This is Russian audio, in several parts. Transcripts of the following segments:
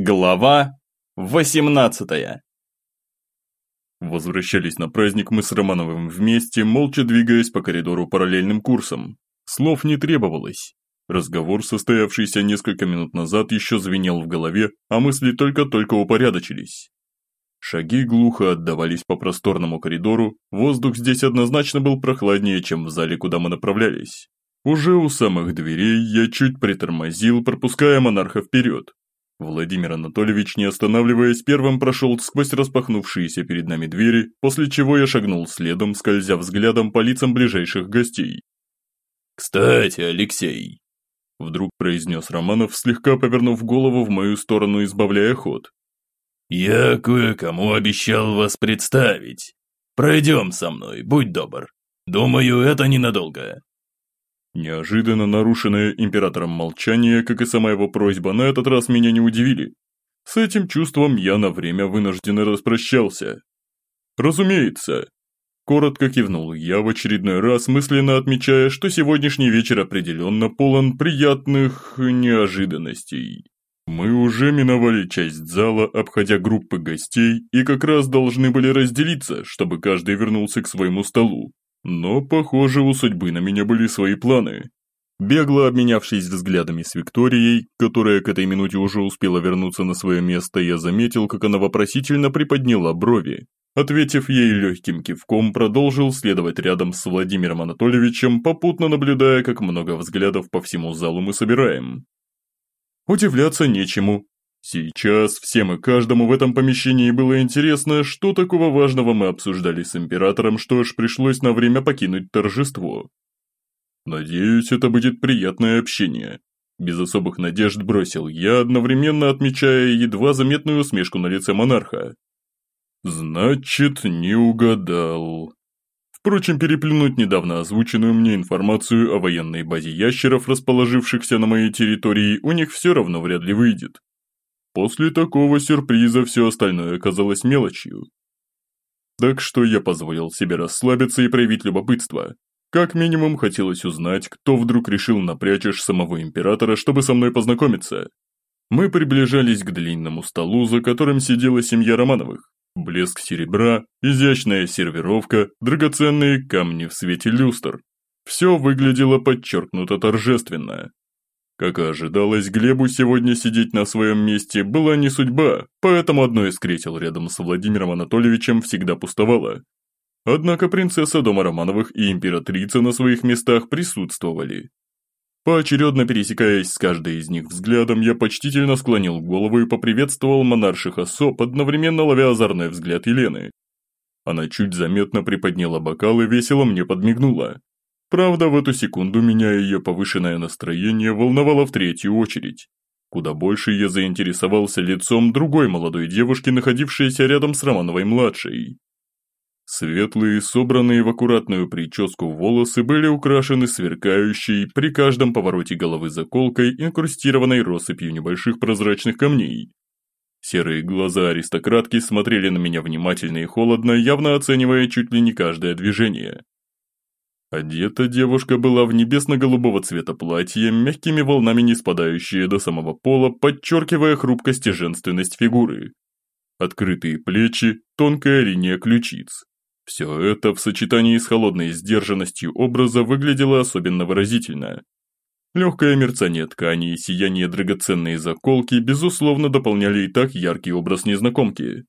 Глава 18 Возвращались на праздник мы с Романовым вместе, молча двигаясь по коридору параллельным курсом. Слов не требовалось. Разговор, состоявшийся несколько минут назад, еще звенел в голове, а мысли только-только упорядочились. Шаги глухо отдавались по просторному коридору, воздух здесь однозначно был прохладнее, чем в зале, куда мы направлялись. Уже у самых дверей я чуть притормозил, пропуская монарха вперед. Владимир Анатольевич, не останавливаясь, первым прошел сквозь распахнувшиеся перед нами двери, после чего я шагнул следом, скользя взглядом по лицам ближайших гостей. «Кстати, Алексей!» Вдруг произнес Романов, слегка повернув голову в мою сторону, избавляя ход. «Я кое-кому обещал вас представить. Пройдем со мной, будь добр. Думаю, это ненадолго». Неожиданно нарушенное императором молчание, как и сама его просьба, на этот раз меня не удивили. С этим чувством я на время вынужденно распрощался. Разумеется. Коротко кивнул я в очередной раз, мысленно отмечая, что сегодняшний вечер определенно полон приятных неожиданностей. Мы уже миновали часть зала, обходя группы гостей, и как раз должны были разделиться, чтобы каждый вернулся к своему столу. Но, похоже, у судьбы на меня были свои планы. Бегло обменявшись взглядами с Викторией, которая к этой минуте уже успела вернуться на свое место, я заметил, как она вопросительно приподняла брови. Ответив ей легким кивком, продолжил следовать рядом с Владимиром Анатольевичем, попутно наблюдая, как много взглядов по всему залу мы собираем. Удивляться нечему, Сейчас всем и каждому в этом помещении было интересно, что такого важного мы обсуждали с императором, что аж пришлось на время покинуть торжество. Надеюсь, это будет приятное общение. Без особых надежд бросил я, одновременно отмечая едва заметную усмешку на лице монарха. Значит, не угадал. Впрочем, переплюнуть недавно озвученную мне информацию о военной базе ящеров, расположившихся на моей территории, у них все равно вряд ли выйдет. После такого сюрприза все остальное оказалось мелочью. Так что я позволил себе расслабиться и проявить любопытство. Как минимум хотелось узнать, кто вдруг решил напрячь самого императора, чтобы со мной познакомиться. Мы приближались к длинному столу, за которым сидела семья Романовых. Блеск серебра, изящная сервировка, драгоценные камни в свете люстр. Все выглядело подчеркнуто торжественно. Как и ожидалось, Глебу сегодня сидеть на своем месте была не судьба, поэтому одно из кресел рядом с Владимиром Анатольевичем всегда пустовало. Однако принцесса дома Романовых и императрица на своих местах присутствовали. Поочередно пересекаясь с каждой из них взглядом, я почтительно склонил голову и поприветствовал монарших особ, одновременно ловя озорной взгляд Елены. Она чуть заметно приподняла бокал и весело мне подмигнула. Правда, в эту секунду меня ее повышенное настроение волновало в третью очередь. Куда больше я заинтересовался лицом другой молодой девушки, находившейся рядом с Романовой-младшей. Светлые, собранные в аккуратную прическу волосы были украшены сверкающей при каждом повороте головы заколкой, инкрустированной россыпью небольших прозрачных камней. Серые глаза аристократки смотрели на меня внимательно и холодно, явно оценивая чуть ли не каждое движение. Одета девушка была в небесно-голубого цвета платье, мягкими волнами не спадающее до самого пола, подчеркивая хрупкость и женственность фигуры. Открытые плечи, тонкая линия ключиц. Все это в сочетании с холодной сдержанностью образа выглядело особенно выразительно. Легкое мерцание ткани и сияние драгоценной заколки безусловно дополняли и так яркий образ незнакомки.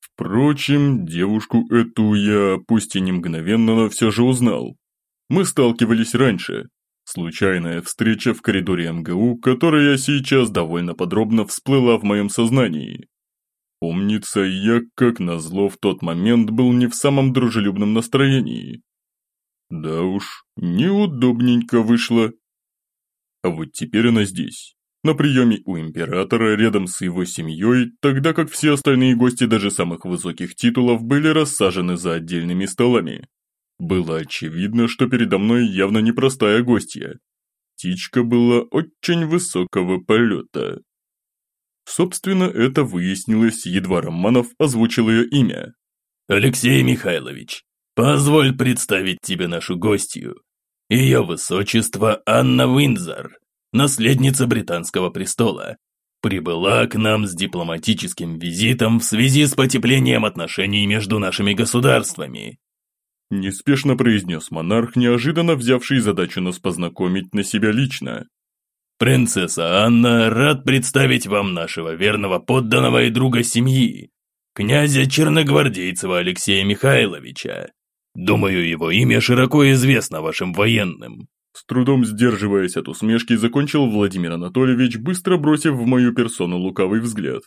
Впрочем, девушку эту я, пусть и не мгновенно, но все же узнал. Мы сталкивались раньше. Случайная встреча в коридоре МГУ, которая сейчас довольно подробно всплыла в моем сознании. Помнится, я, как назло, в тот момент был не в самом дружелюбном настроении. Да уж, неудобненько вышло. А вот теперь она здесь, на приеме у императора рядом с его семьей, тогда как все остальные гости даже самых высоких титулов были рассажены за отдельными столами. Было очевидно, что передо мной явно непростая гостья. Птичка была очень высокого полета. Собственно, это выяснилось, едва Романов озвучил ее имя. «Алексей Михайлович, позволь представить тебе нашу гостью. Ее высочество Анна Виндзор, наследница британского престола. прибыла к нам с дипломатическим визитом в связи с потеплением отношений между нашими государствами. Неспешно произнес монарх, неожиданно взявший задачу нас познакомить на себя лично. «Принцесса Анна, рад представить вам нашего верного подданного и друга семьи, князя Черногвардейцева Алексея Михайловича. Думаю, его имя широко известно вашим военным». С трудом сдерживаясь от усмешки, закончил Владимир Анатольевич, быстро бросив в мою персону лукавый взгляд.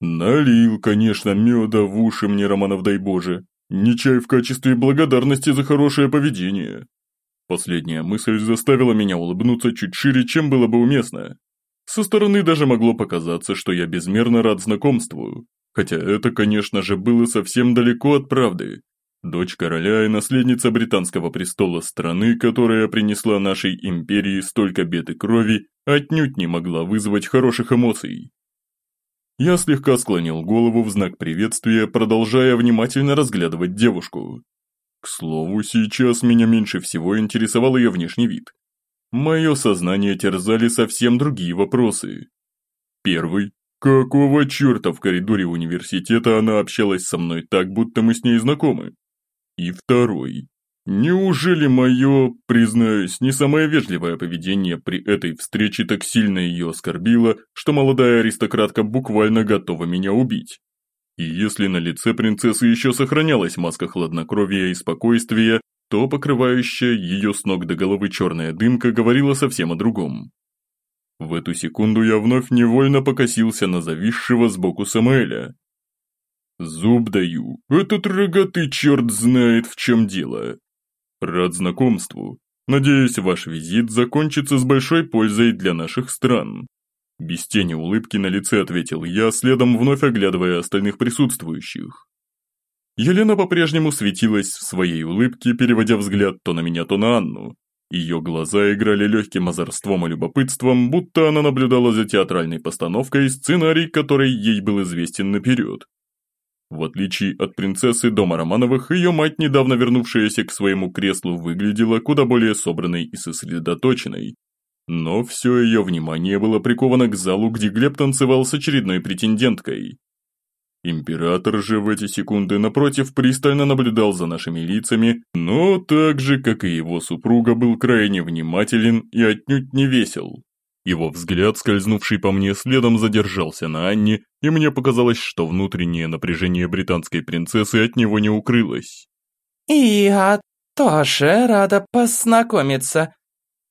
Налил, конечно, меда в уши мне, Романов дай Боже. Не чай в качестве благодарности за хорошее поведение. Последняя мысль заставила меня улыбнуться чуть шире, чем было бы уместно. Со стороны даже могло показаться, что я безмерно рад знакомству. Хотя это, конечно же, было совсем далеко от правды. Дочь короля и наследница британского престола страны, которая принесла нашей империи столько бед и крови, отнюдь не могла вызвать хороших эмоций. Я слегка склонил голову в знак приветствия, продолжая внимательно разглядывать девушку. К слову, сейчас меня меньше всего интересовал ее внешний вид. Мое сознание терзали совсем другие вопросы. Первый. Какого черта в коридоре университета она общалась со мной так, будто мы с ней знакомы? И второй. Неужели мое, признаюсь, не самое вежливое поведение при этой встрече так сильно ее оскорбило, что молодая аристократка буквально готова меня убить? И если на лице принцессы еще сохранялась маска хладнокровия и спокойствия, то покрывающая ее с ног до головы черная дымка говорила совсем о другом. В эту секунду я вновь невольно покосился на зависшего сбоку Самуэля, Зуб даю, этот рогатый черт знает, в чем дело. Рад знакомству. Надеюсь, ваш визит закончится с большой пользой для наших стран. Без тени улыбки на лице ответил я, следом вновь оглядывая остальных присутствующих. Елена по-прежнему светилась в своей улыбке, переводя взгляд то на меня, то на Анну. Ее глаза играли легким озорством и любопытством, будто она наблюдала за театральной постановкой, сценарий который ей был известен наперед. В отличие от принцессы дома Романовых, ее мать, недавно вернувшаяся к своему креслу, выглядела куда более собранной и сосредоточенной. Но все ее внимание было приковано к залу, где Глеб танцевал с очередной претенденткой. Император же в эти секунды напротив пристально наблюдал за нашими лицами, но так же, как и его супруга, был крайне внимателен и отнюдь не весел. Его взгляд, скользнувший по мне, следом задержался на Анне, и мне показалось, что внутреннее напряжение британской принцессы от него не укрылось. «Я тоже рада познакомиться»,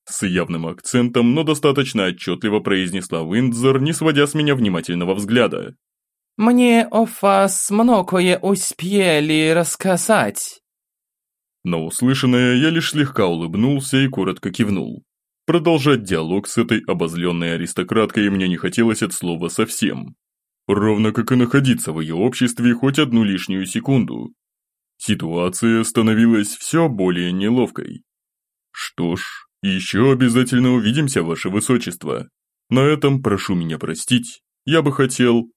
с явным акцентом, но достаточно отчетливо произнесла Уиндзор, не сводя с меня внимательного взгляда. «Мне о вас многое успели рассказать». На услышанное я лишь слегка улыбнулся и коротко кивнул. Продолжать диалог с этой обозленной аристократкой мне не хотелось от слова совсем. Ровно как и находиться в ее обществе хоть одну лишнюю секунду. Ситуация становилась все более неловкой. Что ж, еще обязательно увидимся, ваше высочество. На этом прошу меня простить, я бы хотел...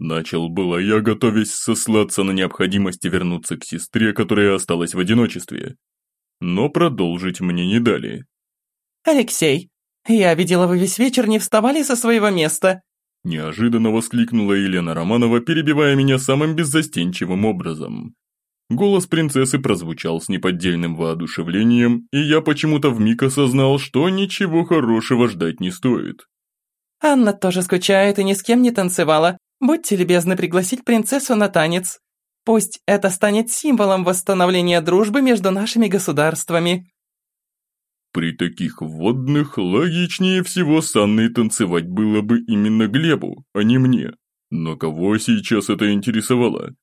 Начал было я, готовясь сослаться на необходимость вернуться к сестре, которая осталась в одиночестве. Но продолжить мне не дали. «Алексей, я видела, вы весь вечер не вставали со своего места». Неожиданно воскликнула Елена Романова, перебивая меня самым беззастенчивым образом. Голос принцессы прозвучал с неподдельным воодушевлением, и я почему-то вмиг осознал, что ничего хорошего ждать не стоит. «Анна тоже скучает и ни с кем не танцевала. Будьте любезны пригласить принцессу на танец. Пусть это станет символом восстановления дружбы между нашими государствами». При таких вводных логичнее всего с Анной танцевать было бы именно Глебу, а не мне. Но кого сейчас это интересовало?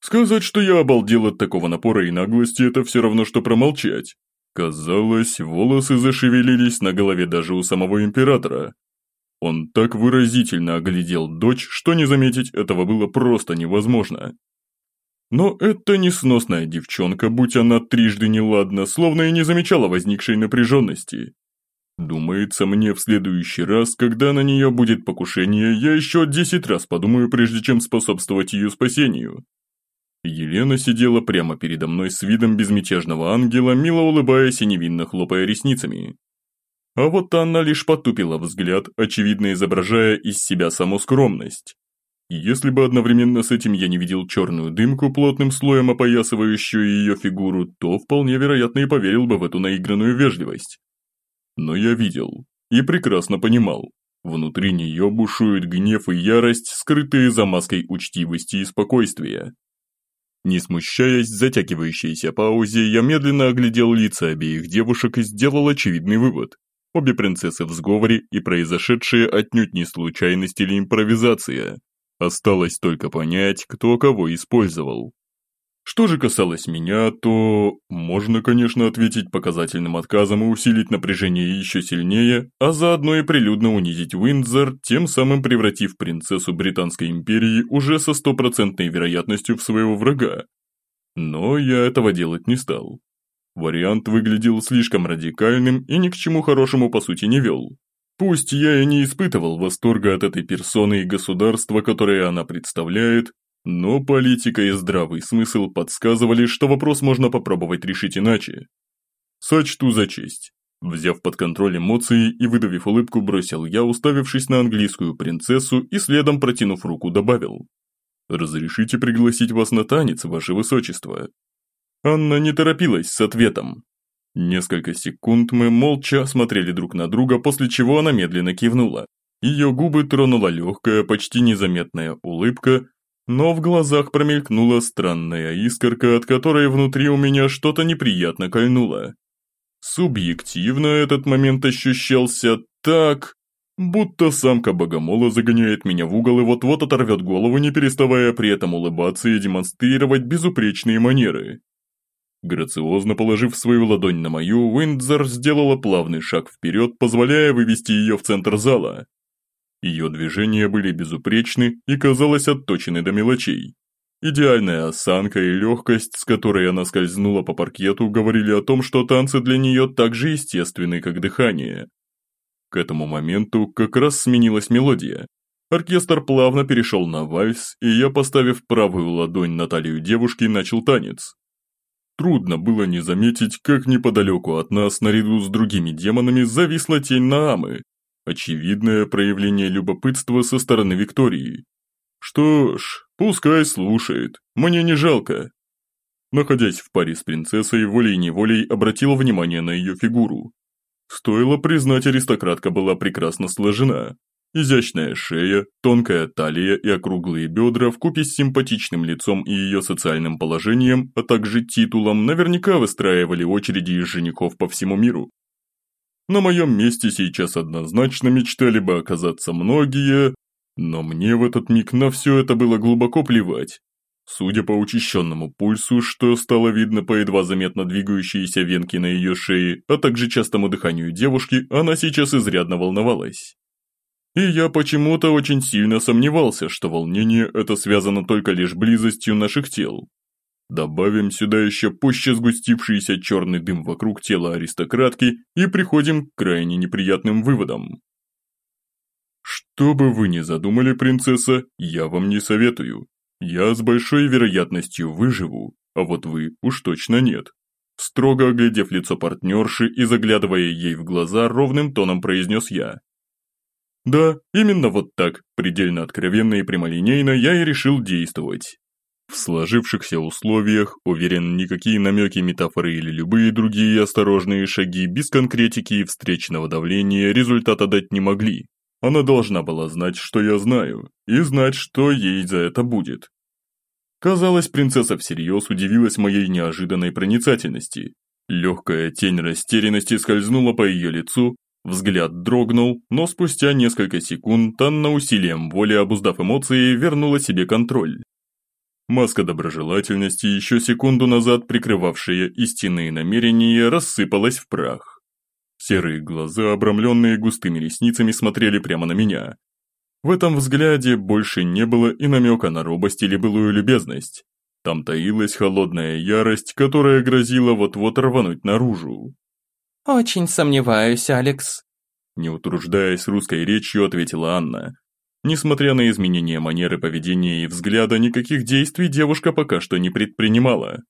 Сказать, что я обалдел от такого напора и наглости, это все равно, что промолчать. Казалось, волосы зашевелились на голове даже у самого императора. Он так выразительно оглядел дочь, что не заметить этого было просто невозможно. Но эта несносная девчонка, будь она трижды неладна, словно и не замечала возникшей напряженности. Думается мне в следующий раз, когда на нее будет покушение, я еще десять раз подумаю, прежде чем способствовать ее спасению. Елена сидела прямо передо мной с видом безмятежного ангела, мило улыбаясь и невинно хлопая ресницами. А вот Анна лишь потупила взгляд, очевидно изображая из себя саму скромность. Если бы одновременно с этим я не видел черную дымку, плотным слоем опоясывающую ее фигуру, то вполне вероятно и поверил бы в эту наигранную вежливость. Но я видел и прекрасно понимал. Внутри нее бушует гнев и ярость, скрытые за маской учтивости и спокойствия. Не смущаясь затягивающейся паузе, я медленно оглядел лица обеих девушек и сделал очевидный вывод. Обе принцессы в сговоре и произошедшие отнюдь не случайность или импровизация. Осталось только понять, кто кого использовал. Что же касалось меня, то можно, конечно, ответить показательным отказом и усилить напряжение еще сильнее, а заодно и прилюдно унизить Уиндзор, тем самым превратив принцессу Британской империи уже со стопроцентной вероятностью в своего врага. Но я этого делать не стал. Вариант выглядел слишком радикальным и ни к чему хорошему по сути не вел. Пусть я и не испытывал восторга от этой персоны и государства, которое она представляет, но политика и здравый смысл подсказывали, что вопрос можно попробовать решить иначе. Сочту за честь. Взяв под контроль эмоции и выдавив улыбку, бросил я, уставившись на английскую принцессу и следом протянув руку добавил. «Разрешите пригласить вас на танец, ваше высочество?» Анна не торопилась с ответом, Несколько секунд мы молча смотрели друг на друга, после чего она медленно кивнула. Ее губы тронула легкая, почти незаметная улыбка, но в глазах промелькнула странная искорка, от которой внутри у меня что-то неприятно кольнуло. Субъективно этот момент ощущался так, будто самка богомола загоняет меня в угол и вот-вот оторвет голову, не переставая при этом улыбаться и демонстрировать безупречные манеры. Грациозно положив свою ладонь на мою, Уиндзор сделала плавный шаг вперед, позволяя вывести ее в центр зала. Ее движения были безупречны и, казалось, отточены до мелочей. Идеальная осанка и легкость, с которой она скользнула по паркету, говорили о том, что танцы для нее так же естественны, как дыхание. К этому моменту как раз сменилась мелодия. Оркестр плавно перешел на вальс, и я, поставив правую ладонь на талию девушки, начал танец. Трудно было не заметить, как неподалеку от нас, наряду с другими демонами, зависла тень Наамы. Очевидное проявление любопытства со стороны Виктории. Что ж, пускай слушает, мне не жалко. Находясь в паре с принцессой, волей-неволей обратил внимание на ее фигуру. Стоило признать, аристократка была прекрасно сложена, Изящная шея, тонкая талия и округлые бедра вкупе с симпатичным лицом и ее социальным положением, а также титулом, наверняка выстраивали очереди из женихов по всему миру. На моем месте сейчас однозначно мечтали бы оказаться многие, но мне в этот миг на все это было глубоко плевать. Судя по учащенному пульсу, что стало видно по едва заметно двигающейся венке на ее шее, а также частому дыханию девушки, она сейчас изрядно волновалась. И я почему-то очень сильно сомневался, что волнение это связано только лишь близостью наших тел. Добавим сюда еще пуще сгустившийся черный дым вокруг тела аристократки и приходим к крайне неприятным выводам. Что бы вы ни задумали, принцесса, я вам не советую. Я с большой вероятностью выживу, а вот вы уж точно нет. Строго оглядев лицо партнерши и заглядывая ей в глаза, ровным тоном произнес я. Да, именно вот так, предельно откровенно и прямолинейно я и решил действовать. В сложившихся условиях, уверен, никакие намеки, метафоры или любые другие осторожные шаги без конкретики и встречного давления результата дать не могли. Она должна была знать, что я знаю, и знать, что ей за это будет. Казалось, принцесса всерьез удивилась моей неожиданной проницательности. Легкая тень растерянности скользнула по ее лицу, Взгляд дрогнул, но спустя несколько секунд Анна усилием воли, обуздав эмоции, вернула себе контроль. Маска доброжелательности, еще секунду назад прикрывавшая истинные намерения, рассыпалась в прах. Серые глаза, обрамленные густыми ресницами, смотрели прямо на меня. В этом взгляде больше не было и намека на робость или былую любезность. Там таилась холодная ярость, которая грозила вот-вот рвануть наружу. «Очень сомневаюсь, Алекс», – не утруждаясь русской речью, ответила Анна. Несмотря на изменения манеры поведения и взгляда, никаких действий девушка пока что не предпринимала.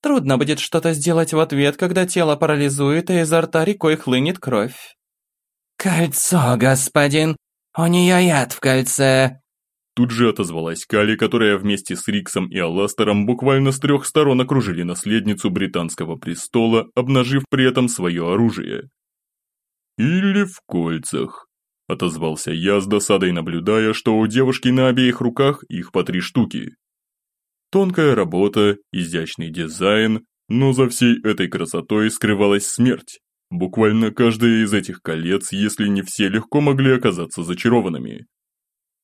«Трудно будет что-то сделать в ответ, когда тело парализует, и изо рта рекой хлынет кровь». «Кольцо, господин! У нее яд в кольце!» Тут же отозвалась Кали, которая вместе с Риксом и Аластером буквально с трех сторон окружили наследницу британского престола, обнажив при этом свое оружие. «Или в кольцах», – отозвался я с досадой, наблюдая, что у девушки на обеих руках их по три штуки. Тонкая работа, изящный дизайн, но за всей этой красотой скрывалась смерть. Буквально каждое из этих колец, если не все, легко могли оказаться зачарованными.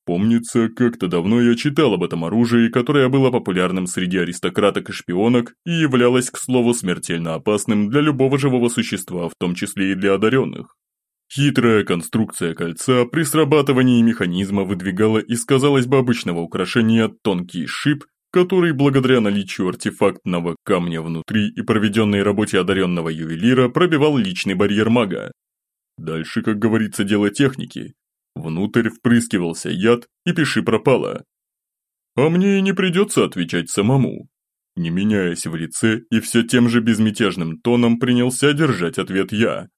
Помнится, как-то давно я читал об этом оружии, которое было популярным среди аристократок и шпионок и являлось, к слову, смертельно опасным для любого живого существа, в том числе и для одаренных. Хитрая конструкция кольца при срабатывании механизма выдвигала из, казалось бы, обычного украшения тонкий шип, который благодаря наличию артефактного камня внутри и проведенной работе одаренного ювелира пробивал личный барьер мага. Дальше, как говорится, дело техники. Внутрь впрыскивался яд, и пиши пропало. А мне и не придется отвечать самому. Не меняясь в лице и все тем же безмятежным тоном принялся держать ответ я.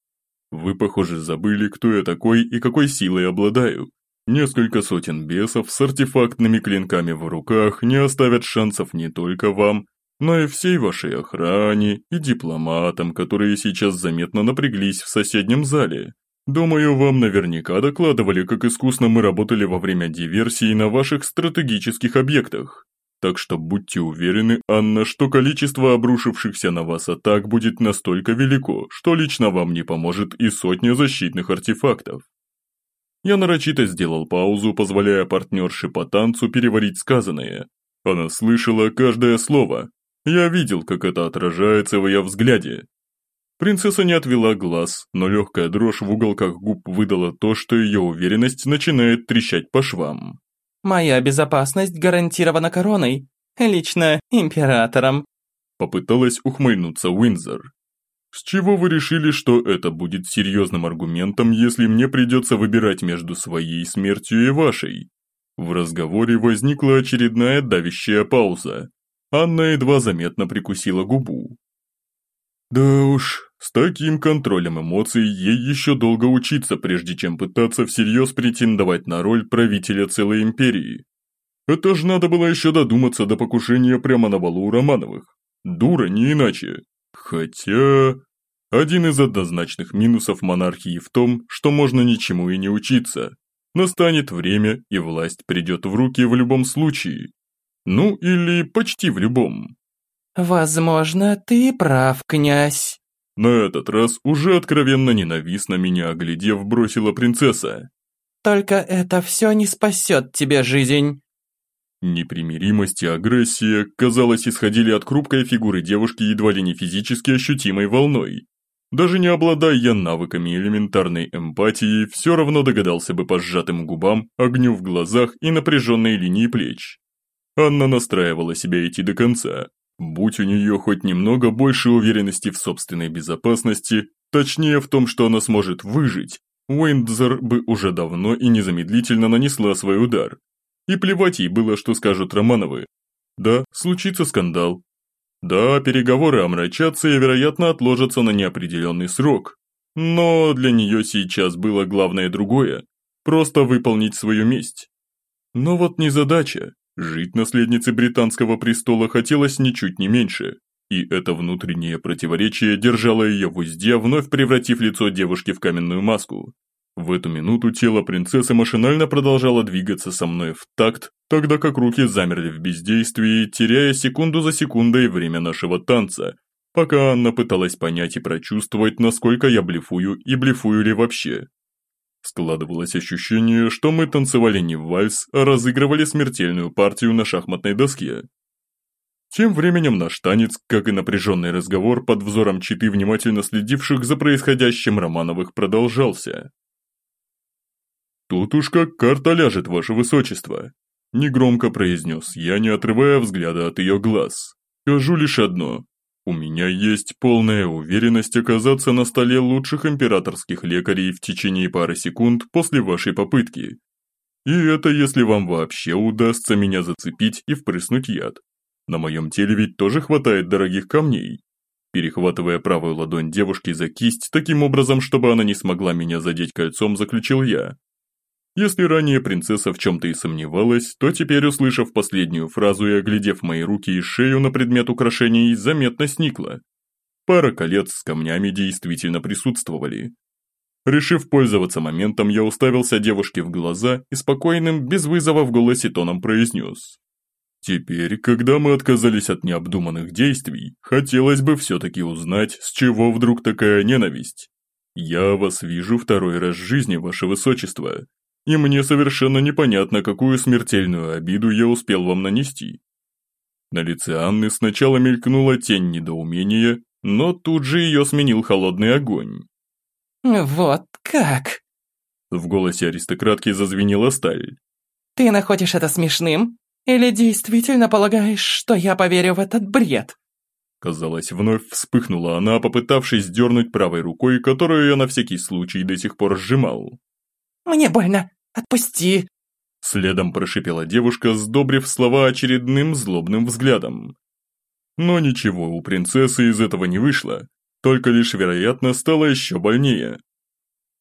Вы, похоже, забыли, кто я такой и какой силой обладаю. Несколько сотен бесов с артефактными клинками в руках не оставят шансов не только вам, но и всей вашей охране и дипломатам, которые сейчас заметно напряглись в соседнем зале. Думаю, вам наверняка докладывали, как искусно мы работали во время диверсии на ваших стратегических объектах. Так что будьте уверены, Анна, что количество обрушившихся на вас атак будет настолько велико, что лично вам не поможет и сотня защитных артефактов. Я нарочито сделал паузу, позволяя партнерше по танцу переварить сказанное. Она слышала каждое слово. Я видел, как это отражается в ее взгляде. Принцесса не отвела глаз, но легкая дрожь в уголках губ выдала то, что ее уверенность начинает трещать по швам. «Моя безопасность гарантирована короной, лично императором», попыталась ухмыльнуться Уинзор. «С чего вы решили, что это будет серьезным аргументом, если мне придется выбирать между своей смертью и вашей?» В разговоре возникла очередная давящая пауза. Анна едва заметно прикусила губу. Да уж, с таким контролем эмоций ей еще долго учиться, прежде чем пытаться всерьез претендовать на роль правителя целой империи. Это ж надо было еще додуматься до покушения прямо на балу у Романовых. Дура, не иначе. Хотя... Один из однозначных минусов монархии в том, что можно ничему и не учиться. Настанет время, и власть придет в руки в любом случае. Ну, или почти в любом. «Возможно, ты прав, князь». На этот раз уже откровенно ненавистно меня оглядев бросила принцесса. «Только это все не спасет тебе жизнь». Непримиримость и агрессия, казалось, исходили от хрупкой фигуры девушки едва ли не физически ощутимой волной. Даже не обладая я навыками элементарной эмпатии, все равно догадался бы по сжатым губам, огню в глазах и напряженной линии плеч. Анна настраивала себя идти до конца, Будь у нее хоть немного больше уверенности в собственной безопасности, точнее в том, что она сможет выжить, Уиндзор бы уже давно и незамедлительно нанесла свой удар. И плевать ей было, что скажут Романовы. Да, случится скандал. Да, переговоры омрачатся и, вероятно, отложатся на неопределенный срок. Но для нее сейчас было главное другое – просто выполнить свою месть. Но вот не задача. Жить наследнице британского престола хотелось ничуть не меньше, и это внутреннее противоречие держало ее в узде, вновь превратив лицо девушки в каменную маску. В эту минуту тело принцессы машинально продолжало двигаться со мной в такт, тогда как руки замерли в бездействии, теряя секунду за секундой время нашего танца, пока Анна пыталась понять и прочувствовать, насколько я блефую и блефую ли вообще. Складывалось ощущение, что мы танцевали не в вальс, а разыгрывали смертельную партию на шахматной доске. Тем временем наш танец, как и напряженный разговор под взором читы внимательно следивших за происходящим Романовых продолжался. «Тут уж как карта ляжет, ваше высочество», – негромко произнес я, не отрывая взгляда от ее глаз. «Скажу лишь одно. У меня есть полная уверенность оказаться на столе лучших императорских лекарей в течение пары секунд после вашей попытки. И это если вам вообще удастся меня зацепить и впрыснуть яд. На моем теле ведь тоже хватает дорогих камней. Перехватывая правую ладонь девушки за кисть, таким образом, чтобы она не смогла меня задеть кольцом, заключил я. Если ранее принцесса в чем-то и сомневалась, то теперь, услышав последнюю фразу и оглядев мои руки и шею на предмет украшений, заметно сникла. Пара колец с камнями действительно присутствовали. Решив пользоваться моментом, я уставился девушке в глаза и спокойным, без вызова в голосе тоном произнес. Теперь, когда мы отказались от необдуманных действий, хотелось бы все-таки узнать, с чего вдруг такая ненависть. Я вас вижу второй раз в жизни, ваше высочество, и мне совершенно непонятно, какую смертельную обиду я успел вам нанести. На лице Анны сначала мелькнула тень недоумения, но тут же ее сменил холодный огонь. «Вот как?» В голосе аристократки зазвенела сталь. «Ты находишь это смешным? Или действительно полагаешь, что я поверю в этот бред?» Казалось, вновь вспыхнула она, попытавшись дернуть правой рукой, которую я на всякий случай до сих пор сжимал. «Мне больно. Отпусти!» Следом прошипела девушка, сдобрив слова очередным злобным взглядом. Но ничего у принцессы из этого не вышло, только лишь, вероятно, стало еще больнее.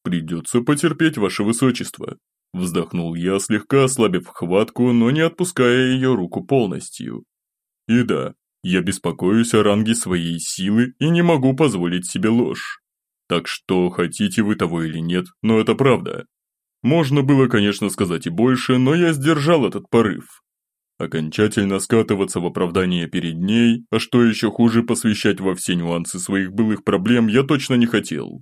«Придется потерпеть, ваше высочество», – вздохнул я, слегка ослабив хватку, но не отпуская ее руку полностью. «И да, я беспокоюсь о ранге своей силы и не могу позволить себе ложь. Так что, хотите вы того или нет, но это правда. Можно было, конечно, сказать и больше, но я сдержал этот порыв. Окончательно скатываться в оправдание перед ней, а что еще хуже, посвящать во все нюансы своих былых проблем я точно не хотел.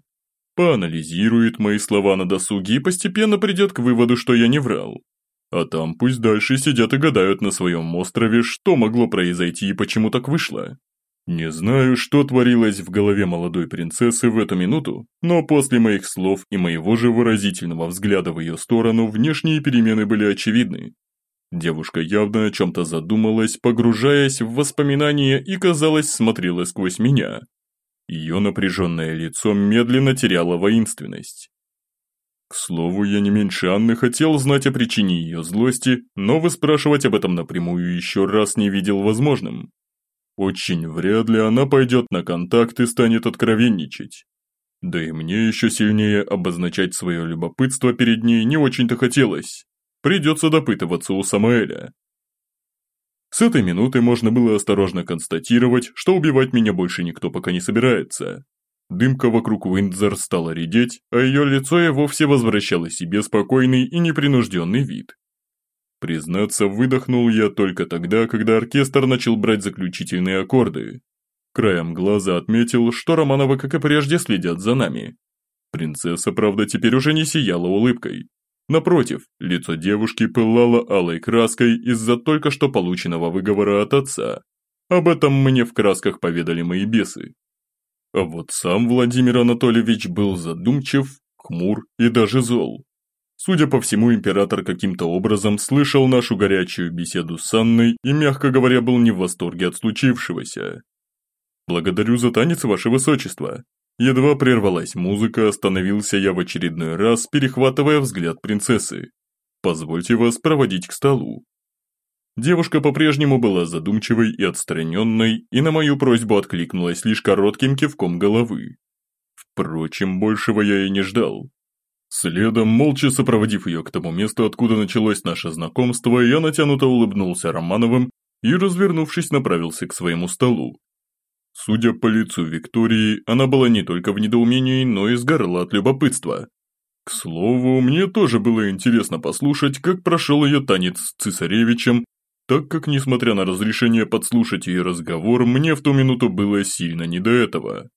Поанализирует мои слова на досуге и постепенно придет к выводу, что я не врал. А там пусть дальше сидят и гадают на своем острове, что могло произойти и почему так вышло. Не знаю, что творилось в голове молодой принцессы в эту минуту, но после моих слов и моего же выразительного взгляда в ее сторону внешние перемены были очевидны. Девушка явно о чем-то задумалась, погружаясь в воспоминания и, казалось, смотрела сквозь меня. Ее напряженное лицо медленно теряло воинственность. К слову, я не меньше Анны хотел знать о причине ее злости, но выспрашивать об этом напрямую еще раз не видел возможным. Очень вряд ли она пойдет на контакт и станет откровенничать. Да и мне еще сильнее обозначать свое любопытство перед ней не очень-то хотелось. Придется допытываться у Самаэля. С этой минуты можно было осторожно констатировать, что убивать меня больше никто пока не собирается. Дымка вокруг Уиндзор стала редеть, а ее лицо и вовсе возвращало себе спокойный и непринужденный вид. Признаться, выдохнул я только тогда, когда оркестр начал брать заключительные аккорды. Краем глаза отметил, что Романовы, как и прежде, следят за нами. Принцесса, правда, теперь уже не сияла улыбкой. Напротив, лицо девушки пылало алой краской из-за только что полученного выговора от отца. Об этом мне в красках поведали мои бесы. А вот сам Владимир Анатольевич был задумчив, хмур и даже зол. Судя по всему, император каким-то образом слышал нашу горячую беседу с Анной и, мягко говоря, был не в восторге от случившегося. «Благодарю за танец, ваше высочество». Едва прервалась музыка, остановился я в очередной раз, перехватывая взгляд принцессы. «Позвольте вас проводить к столу». Девушка по-прежнему была задумчивой и отстраненной, и на мою просьбу откликнулась лишь коротким кивком головы. Впрочем, большего я и не ждал. Следом, молча сопроводив ее к тому месту, откуда началось наше знакомство, я натянуто улыбнулся Романовым и, развернувшись, направился к своему столу. Судя по лицу Виктории, она была не только в недоумении, но и сгорала от любопытства. К слову, мне тоже было интересно послушать, как прошел ее танец с цесаревичем, так как, несмотря на разрешение подслушать ее разговор, мне в ту минуту было сильно не до этого.